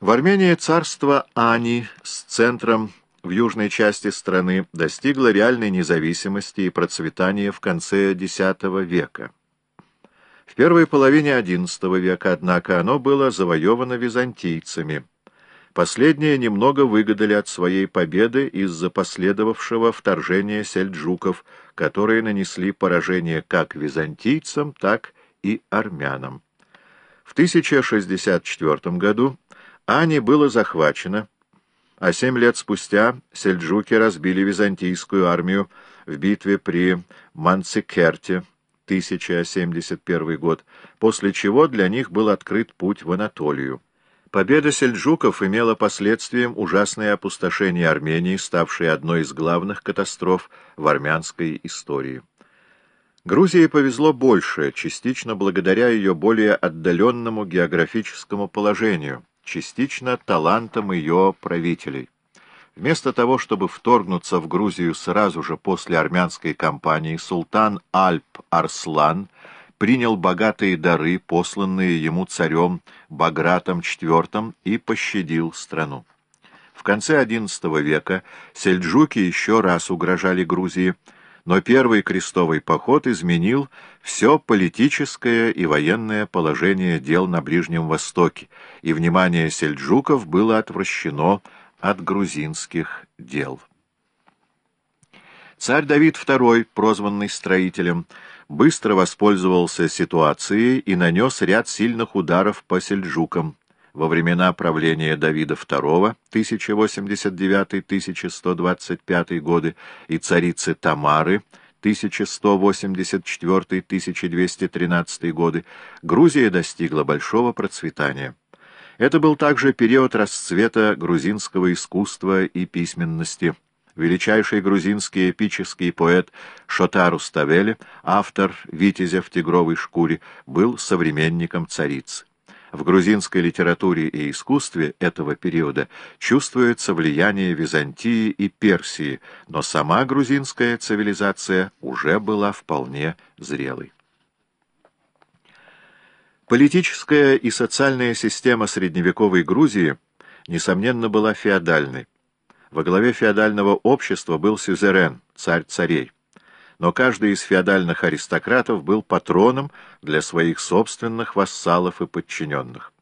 В Армении царство Ани с центром в южной части страны достигло реальной независимости и процветания в конце X века. В первой половине XI века, однако, оно было завоевано византийцами. Последние немного выгадали от своей победы из-за последовавшего вторжения сельджуков, которые нанесли поражение как византийцам, так и армянам. В 1064 году Ани было захвачено, а семь лет спустя сельджуки разбили византийскую армию в битве при Манцикерте, 1071 год, после чего для них был открыт путь в Анатолию. Победа сельджуков имела последствием ужасное опустошение Армении, ставшей одной из главных катастроф в армянской истории. Грузии повезло больше, частично благодаря ее более отдаленному географическому положению, частично талантам ее правителей. Вместо того, чтобы вторгнуться в Грузию сразу же после армянской кампании, султан Альп-Арслан принял богатые дары, посланные ему царем Багратом IV, и пощадил страну. В конце XI века сельджуки еще раз угрожали Грузии, но первый крестовый поход изменил все политическое и военное положение дел на Ближнем Востоке, и внимание сельджуков было отвращено от грузинских дел. Царь Давид II, прозванный строителем, быстро воспользовался ситуацией и нанес ряд сильных ударов по сельджукам. Во времена правления Давида II, 1089-1125 годы, и царицы Тамары, 1184-1213 годы, Грузия достигла большого процветания. Это был также период расцвета грузинского искусства и письменности. Величайший грузинский эпический поэт Шотару Ставели, автор «Витязя в тигровой шкуре», был современником царицы. В грузинской литературе и искусстве этого периода чувствуется влияние Византии и Персии, но сама грузинская цивилизация уже была вполне зрелой. Политическая и социальная система средневековой Грузии, несомненно, была феодальной. Во главе феодального общества был сюзерен, царь царей. Но каждый из феодальных аристократов был патроном для своих собственных вассалов и подчиненных.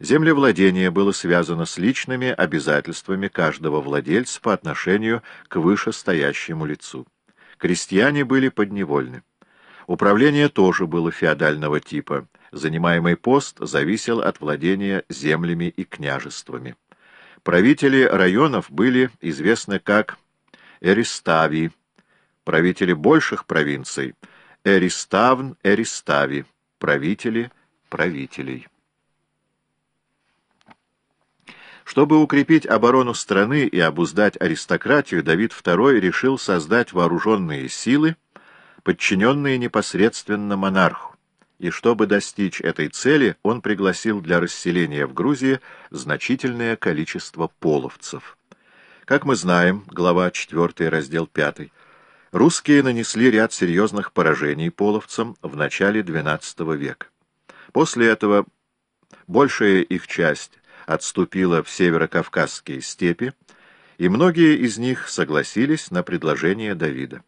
Землевладение было связано с личными обязательствами каждого владельца по отношению к вышестоящему лицу. Крестьяне были подневольны. Управление тоже было феодального типа – занимаемый пост зависел от владения землями и княжествами. Правители районов были известны как Эристави, правители больших провинций — Эриставн, Эристави, правители правителей. Чтобы укрепить оборону страны и обуздать аристократию, Давид II решил создать вооруженные силы, подчиненные непосредственно монарху и чтобы достичь этой цели, он пригласил для расселения в Грузии значительное количество половцев. Как мы знаем, глава 4, раздел 5, русские нанесли ряд серьезных поражений половцам в начале XII века. После этого большая их часть отступила в северокавказские степи, и многие из них согласились на предложение Давида.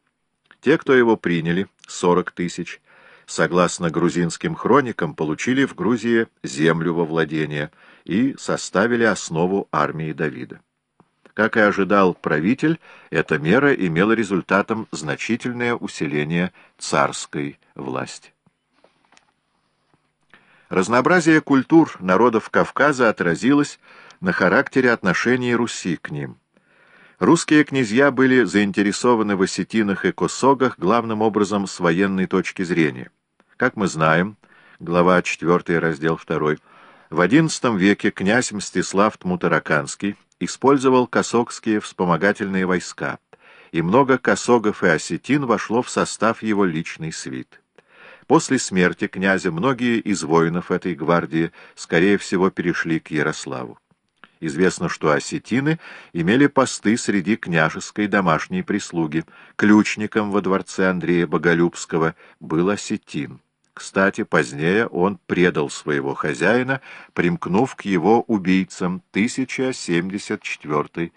Те, кто его приняли, 40 тысяч, согласно грузинским хроникам, получили в Грузии землю во владение и составили основу армии Давида. Как и ожидал правитель, эта мера имела результатом значительное усиление царской власти. Разнообразие культур народов Кавказа отразилось на характере отношений Руси к ним. Русские князья были заинтересованы в осетинах и косогах главным образом с военной точки зрения. Как мы знаем, глава 4, раздел 2, в XI веке князь Мстислав Тмутараканский использовал косогские вспомогательные войска, и много косогов и осетин вошло в состав его личной свиты. После смерти князя многие из воинов этой гвардии, скорее всего, перешли к Ярославу. Известно, что осетины имели посты среди княжеской домашней прислуги. Ключником во дворце Андрея Боголюбского был осетин. Кстати, позднее он предал своего хозяина, примкнув к его убийцам 1074